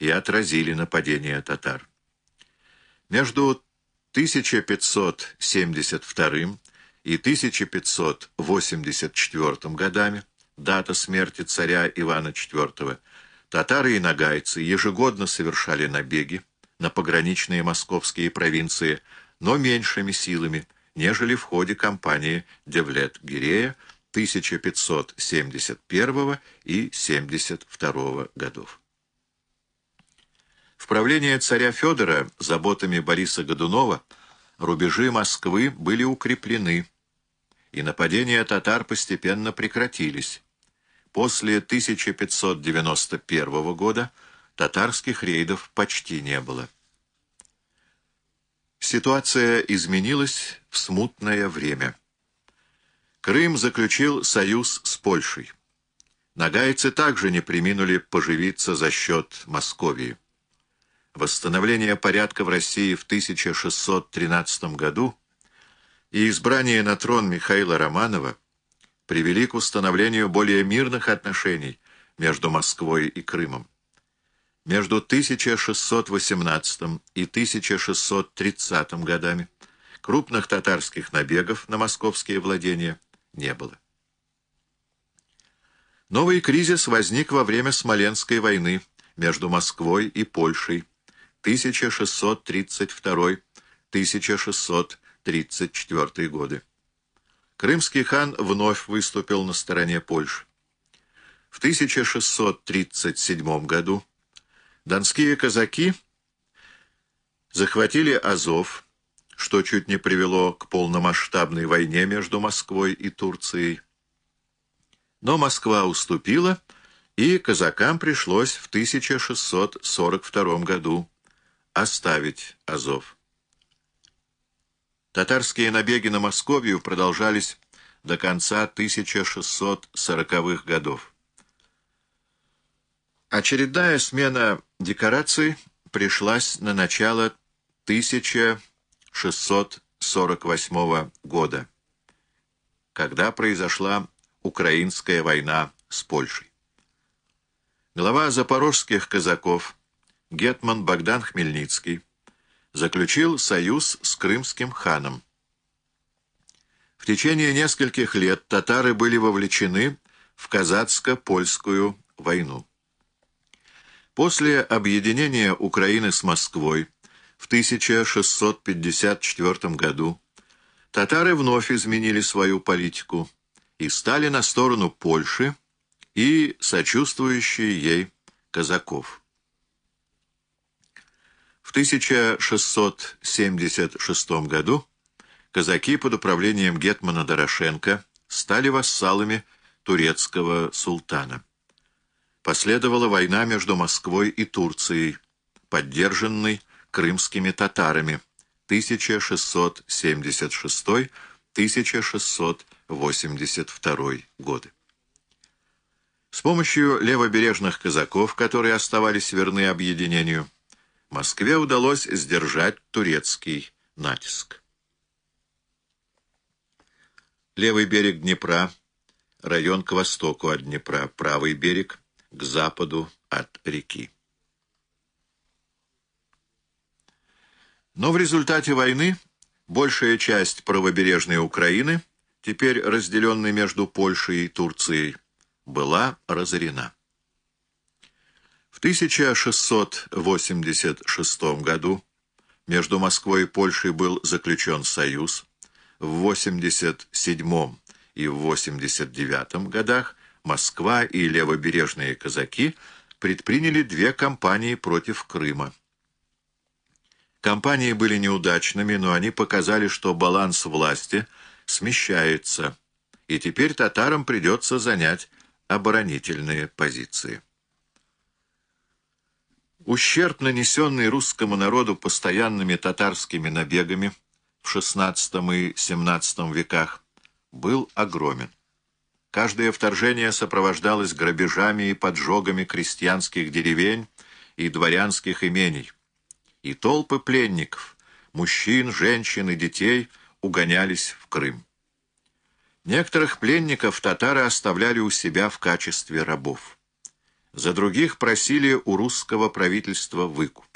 и отразили нападение татар. Между 1572 и 1584 годами, дата смерти царя Ивана IV, татары и нагайцы ежегодно совершали набеги на пограничные московские провинции, но меньшими силами, нежели в ходе кампании Девлет-Гирея 1571 и 72 годов. В правление царя Федора заботами Бориса Годунова рубежи Москвы были укреплены, и нападения татар постепенно прекратились. После 1591 года татарских рейдов почти не было. Ситуация изменилась в смутное время. Крым заключил союз с Польшей. Нагайцы также не приминули поживиться за счет Московии. Восстановление порядка в России в 1613 году и избрание на трон Михаила Романова привели к установлению более мирных отношений между Москвой и Крымом. Между 1618 и 1630 годами крупных татарских набегов на московские владения не было. Новый кризис возник во время Смоленской войны между Москвой и Польшей 1632-1634 годы. Крымский хан вновь выступил на стороне Польши. В 1637 году донские казаки захватили Азов, что чуть не привело к полномасштабной войне между Москвой и Турцией. Но Москва уступила, и казакам пришлось в 1642 году оставить Азов. Татарские набеги на Московию продолжались до конца 1640-х годов. Очередная смена декораций пришлась на начало 1000 648 года, когда произошла Украинская война с Польшей. Глава запорожских казаков Гетман Богдан Хмельницкий заключил союз с крымским ханом. В течение нескольких лет татары были вовлечены в казацко-польскую войну. После объединения Украины с Москвой в 1654 году татары вновь изменили свою политику и стали на сторону Польши и сочувствующие ей казаков. В 1676 году казаки под управлением гетмана Дорошенко стали вассалами турецкого султана. Последовала война между Москвой и Турцией, поддержанной крымскими татарами 1676-1682 годы. С помощью левобережных казаков, которые оставались верны объединению, Москве удалось сдержать турецкий натиск. Левый берег Днепра, район к востоку от Днепра, правый берег к западу от реки. Но в результате войны большая часть правобережной Украины, теперь разделенной между Польшей и Турцией, была разорена. В 1686 году между Москвой и Польшей был заключен союз, в 87 и в 89 годах Москва и левобережные казаки предприняли две кампании против Крыма. Кампании были неудачными, но они показали, что баланс власти смещается, и теперь татарам придется занять оборонительные позиции. Ущерб, нанесенный русскому народу постоянными татарскими набегами в XVI и XVII веках, был огромен. Каждое вторжение сопровождалось грабежами и поджогами крестьянских деревень и дворянских имений и толпы пленников, мужчин, женщин и детей, угонялись в Крым. Некоторых пленников татары оставляли у себя в качестве рабов. За других просили у русского правительства выкуп.